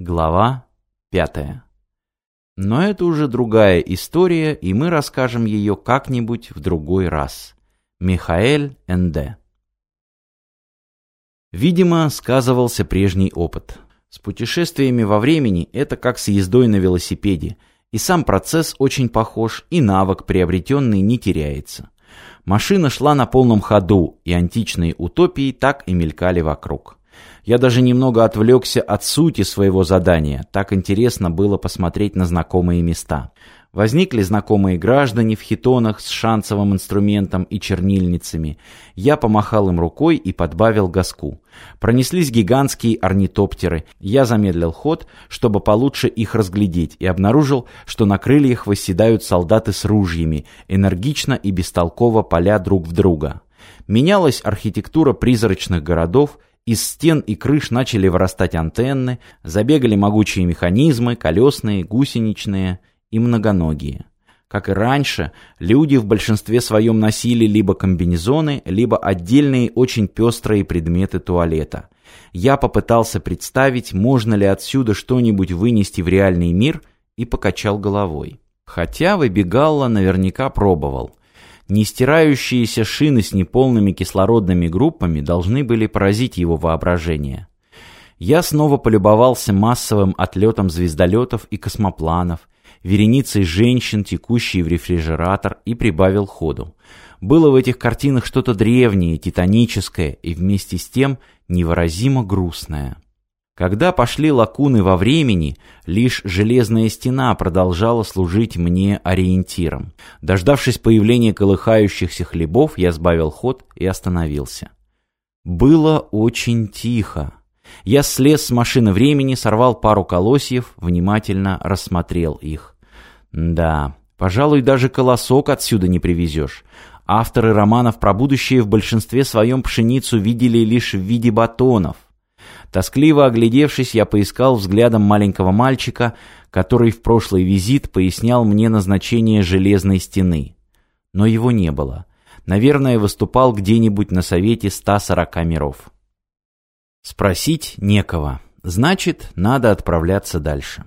Глава пятая. Но это уже другая история, и мы расскажем ее как-нибудь в другой раз. Михаэль Н.Д. Видимо, сказывался прежний опыт. С путешествиями во времени это как с ездой на велосипеде. И сам процесс очень похож, и навык приобретенный не теряется. Машина шла на полном ходу, и античные утопии так и мелькали вокруг. Я даже немного отвлекся от сути своего задания. Так интересно было посмотреть на знакомые места. Возникли знакомые граждане в хитонах с шансовым инструментом и чернильницами. Я помахал им рукой и подбавил газку. Пронеслись гигантские орнитоптеры. Я замедлил ход, чтобы получше их разглядеть, и обнаружил, что на крыльях восседают солдаты с ружьями, энергично и бестолково поля друг в друга. Менялась архитектура призрачных городов, из стен и крыш начали вырастать антенны, забегали могучие механизмы, колесные, гусеничные и многоногие. Как и раньше, люди в большинстве своем носили либо комбинезоны, либо отдельные очень пестрые предметы туалета. Я попытался представить, можно ли отсюда что-нибудь вынести в реальный мир, и покачал головой. Хотя выбегало наверняка пробовал. Нестирающиеся шины с неполными кислородными группами должны были поразить его воображение. Я снова полюбовался массовым отлетом звездолетов и космопланов, вереницей женщин, текущей в рефрижератор, и прибавил ходу. Было в этих картинах что-то древнее, титаническое и вместе с тем невыразимо грустное. Когда пошли лакуны во времени, лишь железная стена продолжала служить мне ориентиром. Дождавшись появления колыхающихся хлебов, я сбавил ход и остановился. Было очень тихо. Я слез с машины времени, сорвал пару колосьев, внимательно рассмотрел их. Да, пожалуй, даже колосок отсюда не привезешь. Авторы романов про будущее в большинстве своем пшеницу видели лишь в виде батонов. Тоскливо оглядевшись, я поискал взглядом маленького мальчика, который в прошлый визит пояснял мне назначение железной стены. Но его не было. Наверное, выступал где-нибудь на совете 140 миров. Спросить некого. Значит, надо отправляться дальше.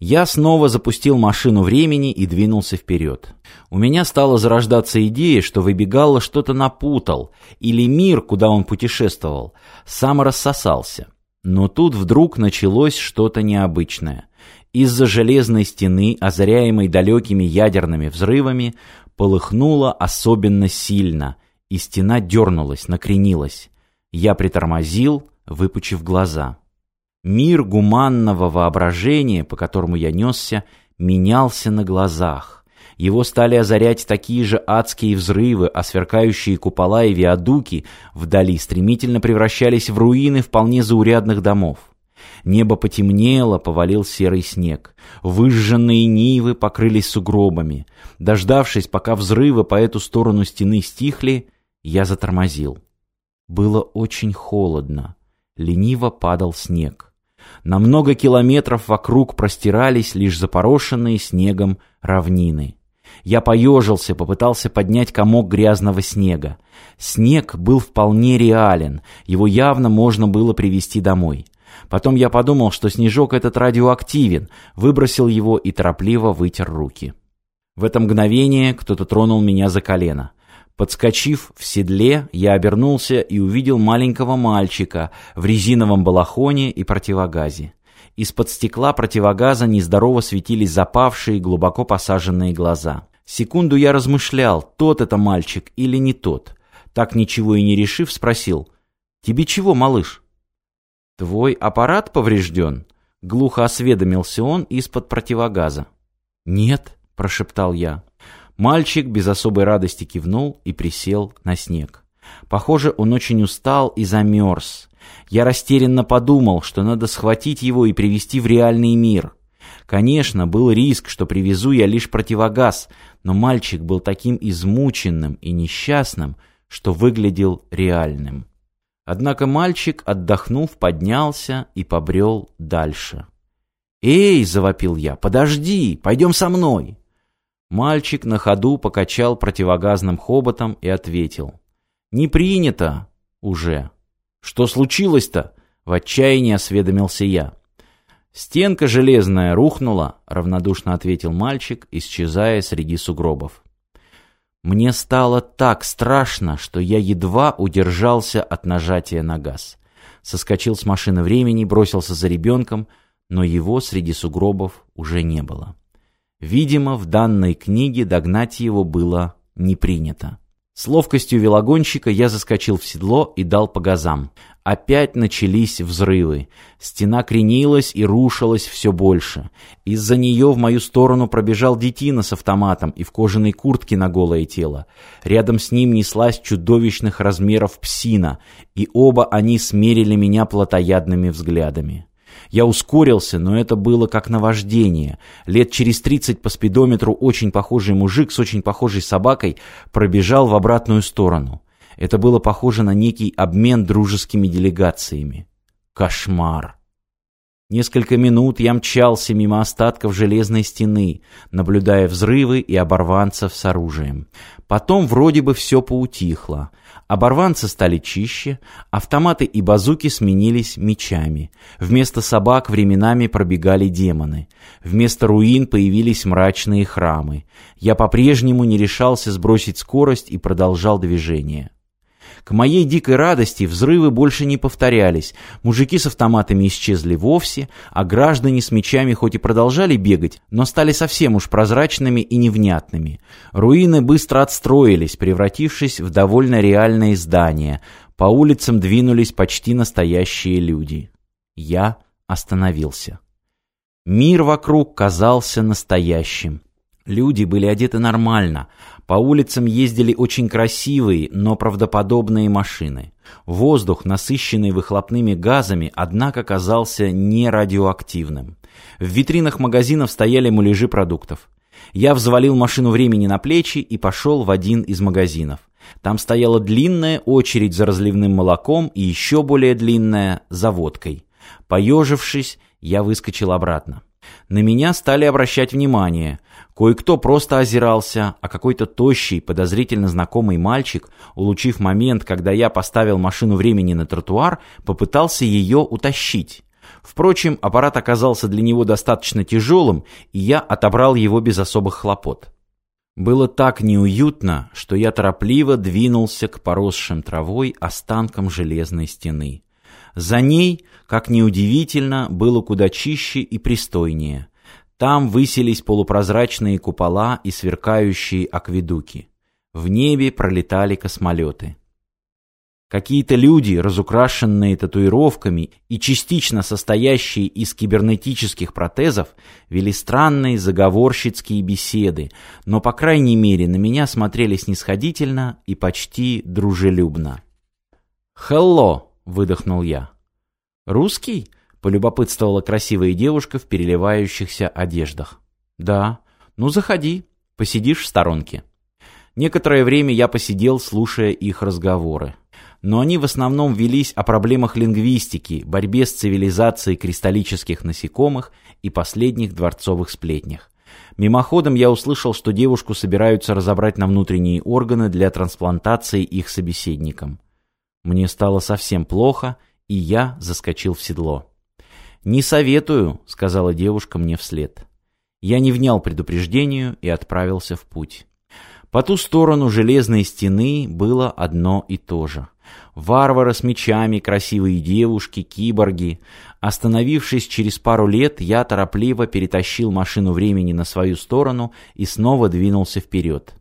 Я снова запустил машину времени и двинулся вперед. У меня стала зарождаться идея, что выбегало что-то напутал, или мир, куда он путешествовал, сам рассосался. Но тут вдруг началось что-то необычное. Из-за железной стены, озаряемой далекими ядерными взрывами, полыхнуло особенно сильно, и стена дернулась, накренилась. Я притормозил, выпучив глаза. Мир гуманного воображения, по которому я несся, менялся на глазах. Его стали озарять такие же адские взрывы, а сверкающие купола и виадуки вдали стремительно превращались в руины вполне заурядных домов. Небо потемнело, повалил серый снег. Выжженные нивы покрылись сугробами. Дождавшись, пока взрывы по эту сторону стены стихли, я затормозил. Было очень холодно. Лениво падал снег. На много километров вокруг простирались лишь запорошенные снегом равнины. Я поежился, попытался поднять комок грязного снега. Снег был вполне реален, его явно можно было привезти домой. Потом я подумал, что снежок этот радиоактивен, выбросил его и торопливо вытер руки. В это мгновение кто-то тронул меня за колено. Подскочив в седле, я обернулся и увидел маленького мальчика в резиновом балахоне и противогазе. Из-под стекла противогаза нездорово светились запавшие, глубоко посаженные глаза. Секунду я размышлял, тот это мальчик или не тот. Так ничего и не решив, спросил. «Тебе чего, малыш?» «Твой аппарат поврежден?» Глухо осведомился он из-под противогаза. «Нет», — прошептал я. Мальчик без особой радости кивнул и присел на снег. Похоже, он очень устал и замерз. Я растерянно подумал, что надо схватить его и привести в реальный мир. Конечно, был риск, что привезу я лишь противогаз, но мальчик был таким измученным и несчастным, что выглядел реальным. Однако мальчик, отдохнув, поднялся и побрел дальше. «Эй!» — завопил я. «Подожди! Пойдем со мной!» Мальчик на ходу покачал противогазным хоботом и ответил. «Не принято уже!» «Что случилось-то?» — в отчаянии осведомился я. «Стенка железная рухнула», — равнодушно ответил мальчик, исчезая среди сугробов. Мне стало так страшно, что я едва удержался от нажатия на газ. Соскочил с машины времени, бросился за ребенком, но его среди сугробов уже не было. Видимо, в данной книге догнать его было не принято. С ловкостью велогонщика я заскочил в седло и дал по газам. Опять начались взрывы. Стена кренилась и рушилась все больше. Из-за нее в мою сторону пробежал детина с автоматом и в кожаной куртке на голое тело. Рядом с ним неслась чудовищных размеров псина, и оба они смерили меня плотоядными взглядами. Я ускорился, но это было как наваждение. Лет через тридцать по спидометру очень похожий мужик с очень похожей собакой пробежал в обратную сторону. Это было похоже на некий обмен дружескими делегациями. Кошмар. Несколько минут я мчался мимо остатков железной стены, наблюдая взрывы и оборванцев с оружием. Потом вроде бы все поутихло. Оборванцы стали чище, автоматы и базуки сменились мечами. Вместо собак временами пробегали демоны. Вместо руин появились мрачные храмы. Я по-прежнему не решался сбросить скорость и продолжал движение. К моей дикой радости взрывы больше не повторялись, мужики с автоматами исчезли вовсе, а граждане с мечами хоть и продолжали бегать, но стали совсем уж прозрачными и невнятными. Руины быстро отстроились, превратившись в довольно реальные здания. По улицам двинулись почти настоящие люди. Я остановился. Мир вокруг казался настоящим. Люди были одеты нормально, по улицам ездили очень красивые, но правдоподобные машины. Воздух, насыщенный выхлопными газами, однако казался не радиоактивным. В витринах магазинов стояли муляжи продуктов. Я взвалил машину времени на плечи и пошел в один из магазинов. Там стояла длинная очередь за разливным молоком и еще более длинная за водкой. Поежившись, я выскочил обратно. На меня стали обращать внимание. Кое-кто просто озирался, а какой-то тощий, подозрительно знакомый мальчик, улучив момент, когда я поставил машину времени на тротуар, попытался ее утащить. Впрочем, аппарат оказался для него достаточно тяжелым, и я отобрал его без особых хлопот. Было так неуютно, что я торопливо двинулся к поросшим травой останкам железной стены. За ней, как неудивительно, было куда чище и пристойнее. Там высились полупрозрачные купола и сверкающие акведуки. В небе пролетали космолеты. Какие-то люди, разукрашенные татуировками и частично состоящие из кибернетических протезов, вели странные заговорщицкие беседы, но, по крайней мере, на меня смотрели снисходительно и почти дружелюбно. «Хелло!» Выдохнул я. «Русский?» — полюбопытствовала красивая девушка в переливающихся одеждах. «Да. Ну, заходи. Посидишь в сторонке». Некоторое время я посидел, слушая их разговоры. Но они в основном велись о проблемах лингвистики, борьбе с цивилизацией кристаллических насекомых и последних дворцовых сплетнях. Мимоходом я услышал, что девушку собираются разобрать на внутренние органы для трансплантации их собеседникам. Мне стало совсем плохо, и я заскочил в седло. «Не советую», — сказала девушка мне вслед. Я не внял предупреждению и отправился в путь. По ту сторону железной стены было одно и то же. Варвары с мечами, красивые девушки, киборги. Остановившись через пару лет, я торопливо перетащил машину времени на свою сторону и снова двинулся вперед.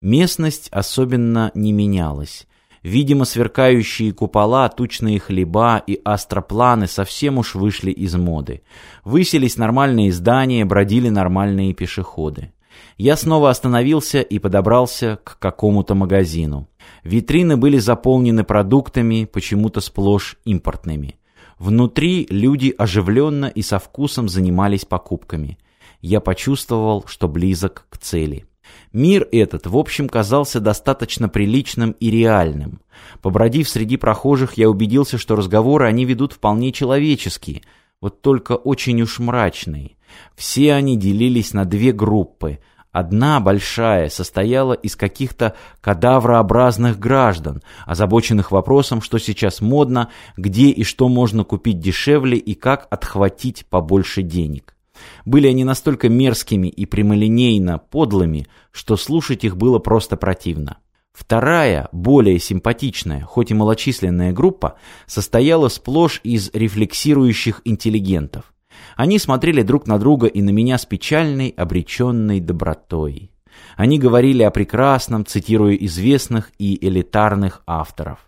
Местность особенно не менялась. Видимо, сверкающие купола, тучные хлеба и астропланы совсем уж вышли из моды. Выселись нормальные здания, бродили нормальные пешеходы. Я снова остановился и подобрался к какому-то магазину. Витрины были заполнены продуктами, почему-то сплошь импортными. Внутри люди оживленно и со вкусом занимались покупками. Я почувствовал, что близок к цели. Мир этот, в общем, казался достаточно приличным и реальным. Побродив среди прохожих, я убедился, что разговоры они ведут вполне человеческие, вот только очень уж мрачные. Все они делились на две группы. Одна большая состояла из каких-то кадаврообразных граждан, озабоченных вопросом, что сейчас модно, где и что можно купить дешевле и как отхватить побольше денег. Были они настолько мерзкими и прямолинейно подлыми, что слушать их было просто противно. Вторая, более симпатичная, хоть и малочисленная группа, состояла сплошь из рефлексирующих интеллигентов. Они смотрели друг на друга и на меня с печальной, обреченной добротой. Они говорили о прекрасном, цитируя известных и элитарных авторов.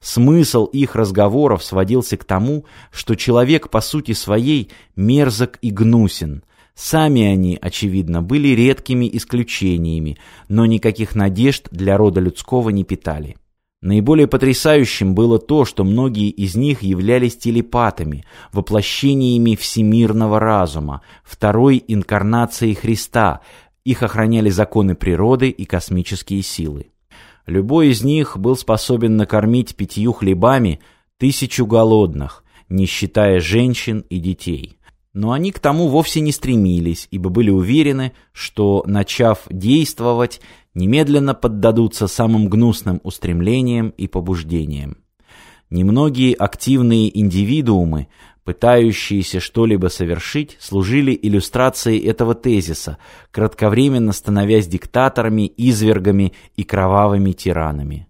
Смысл их разговоров сводился к тому, что человек по сути своей мерзок и гнусен. Сами они, очевидно, были редкими исключениями, но никаких надежд для рода людского не питали. Наиболее потрясающим было то, что многие из них являлись телепатами, воплощениями всемирного разума, второй инкарнацией Христа, их охраняли законы природы и космические силы. Любой из них был способен накормить пятью хлебами тысячу голодных, не считая женщин и детей. Но они к тому вовсе не стремились, ибо были уверены, что, начав действовать, немедленно поддадутся самым гнусным устремлениям и побуждениям. Немногие активные индивидуумы, пытающиеся что-либо совершить, служили иллюстрацией этого тезиса, кратковременно становясь диктаторами, извергами и кровавыми тиранами.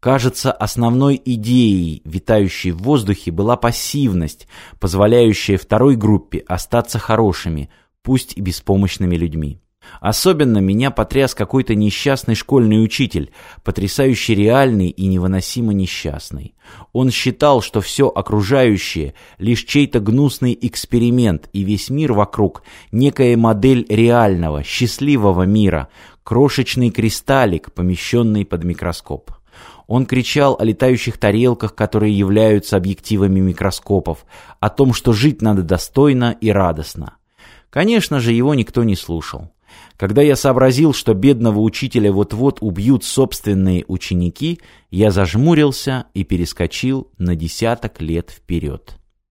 Кажется, основной идеей, витающей в воздухе, была пассивность, позволяющая второй группе остаться хорошими, пусть и беспомощными людьми. Особенно меня потряс какой-то несчастный школьный учитель, потрясающе реальный и невыносимо несчастный. Он считал, что все окружающее — лишь чей-то гнусный эксперимент, и весь мир вокруг — некая модель реального, счастливого мира, крошечный кристаллик, помещенный под микроскоп. Он кричал о летающих тарелках, которые являются объективами микроскопов, о том, что жить надо достойно и радостно. Конечно же, его никто не слушал. Когда я сообразил, что бедного учителя вот-вот убьют собственные ученики, я зажмурился и перескочил на десяток лет вперед.